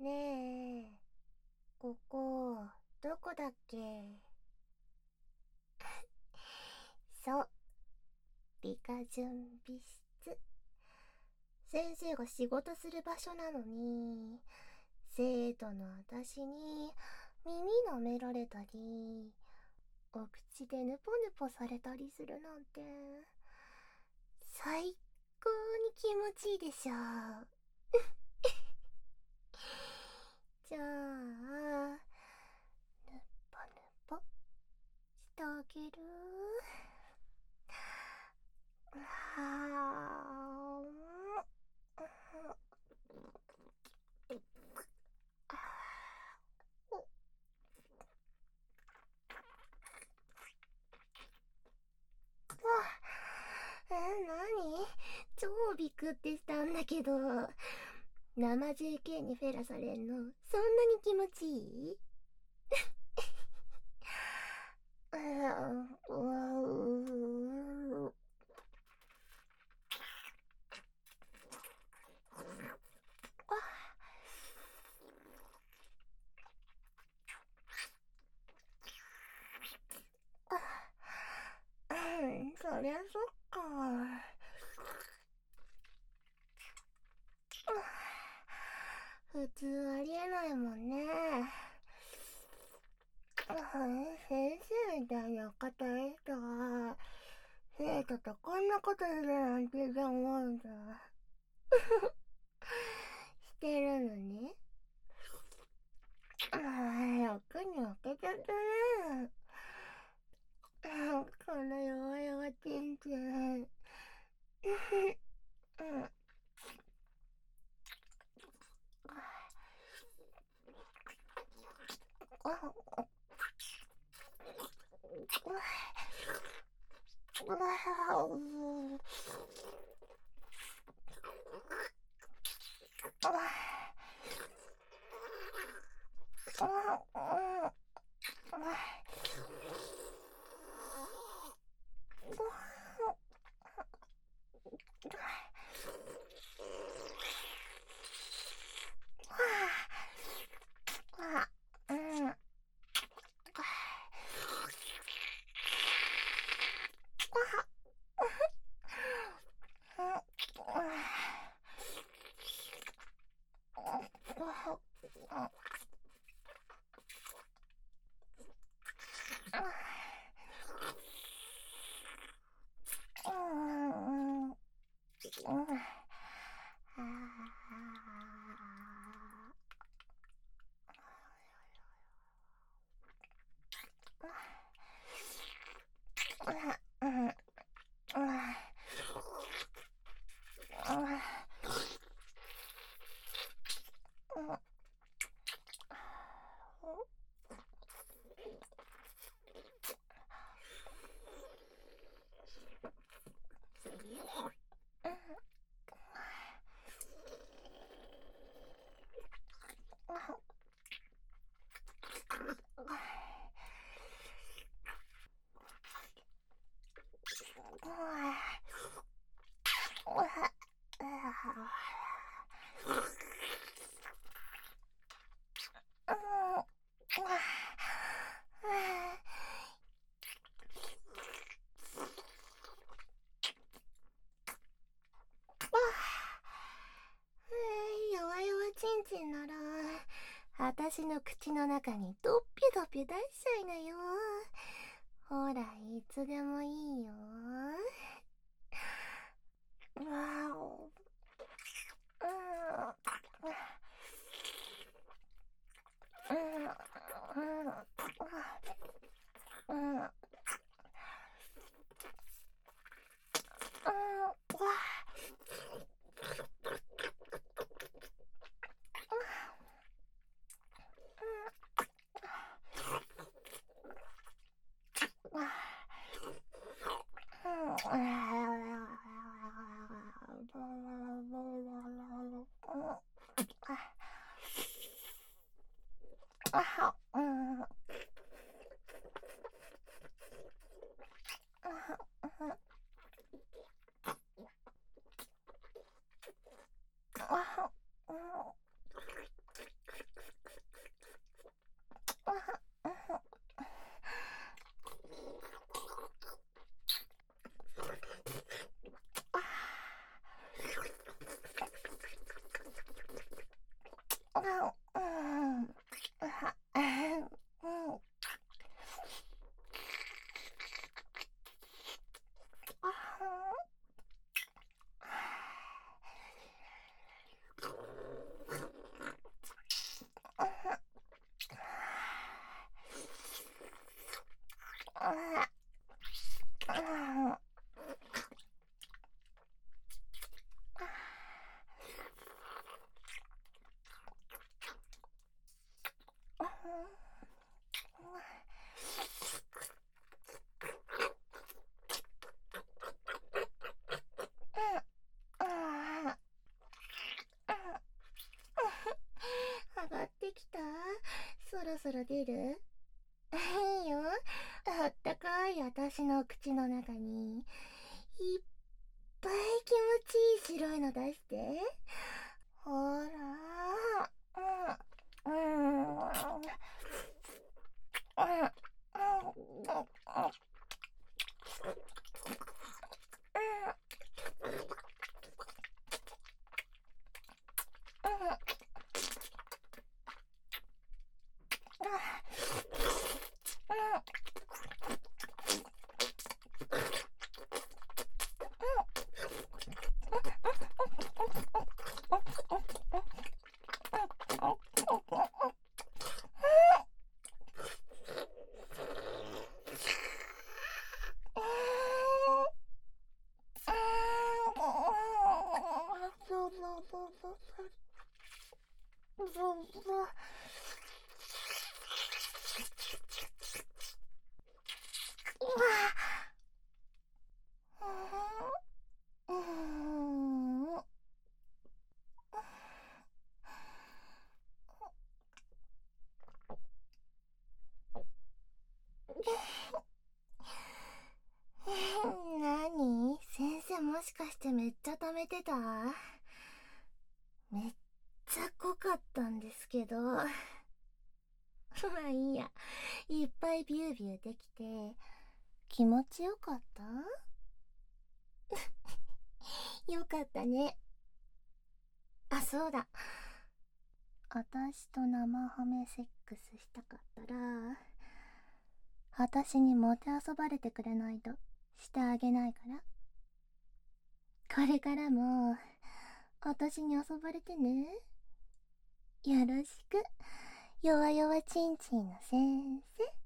ねえ、ここ、どこだっけ？そう。理科準備室。先生が仕事する場所なのに、生徒の私に耳舐められたり、お口でぬぽぬぽされたりするなんて、気持ちいいでしょう。じゃあ、ぬっぽぬぽしてあげる超ビクってしたんだけど。生 JK にフェラされんの、そんなに気持ちいい？そりゃそっか。普通ありえないもんね。先生みたいな方い人が、生徒とこんなことするなんて思うんだ。してるのね。ああ、役に負けちゃったね。この弱々ちんち。ん好吧私の口の中にドッピュドッピ出しちゃいなよ。ほら、いつでもいいよ。わお。うん。好嗯。そろ出る？いいよ。あったかい私の口の中に、いっぱい気持ちいい白いの出して。ほら。うん。うん。何先生もしかしてめっちゃ溜めてためっちゃ濃かったんですけど。まあいいや。いっぱいビュービューできて、気持ちよかった？よかったね。あ、そうだ。私と生ハメセックスしたかったら、私にもてあそばれてくれないとしてあげないから。これからも、私に遊ばれてね。よろしく、弱々ちんちんの先生。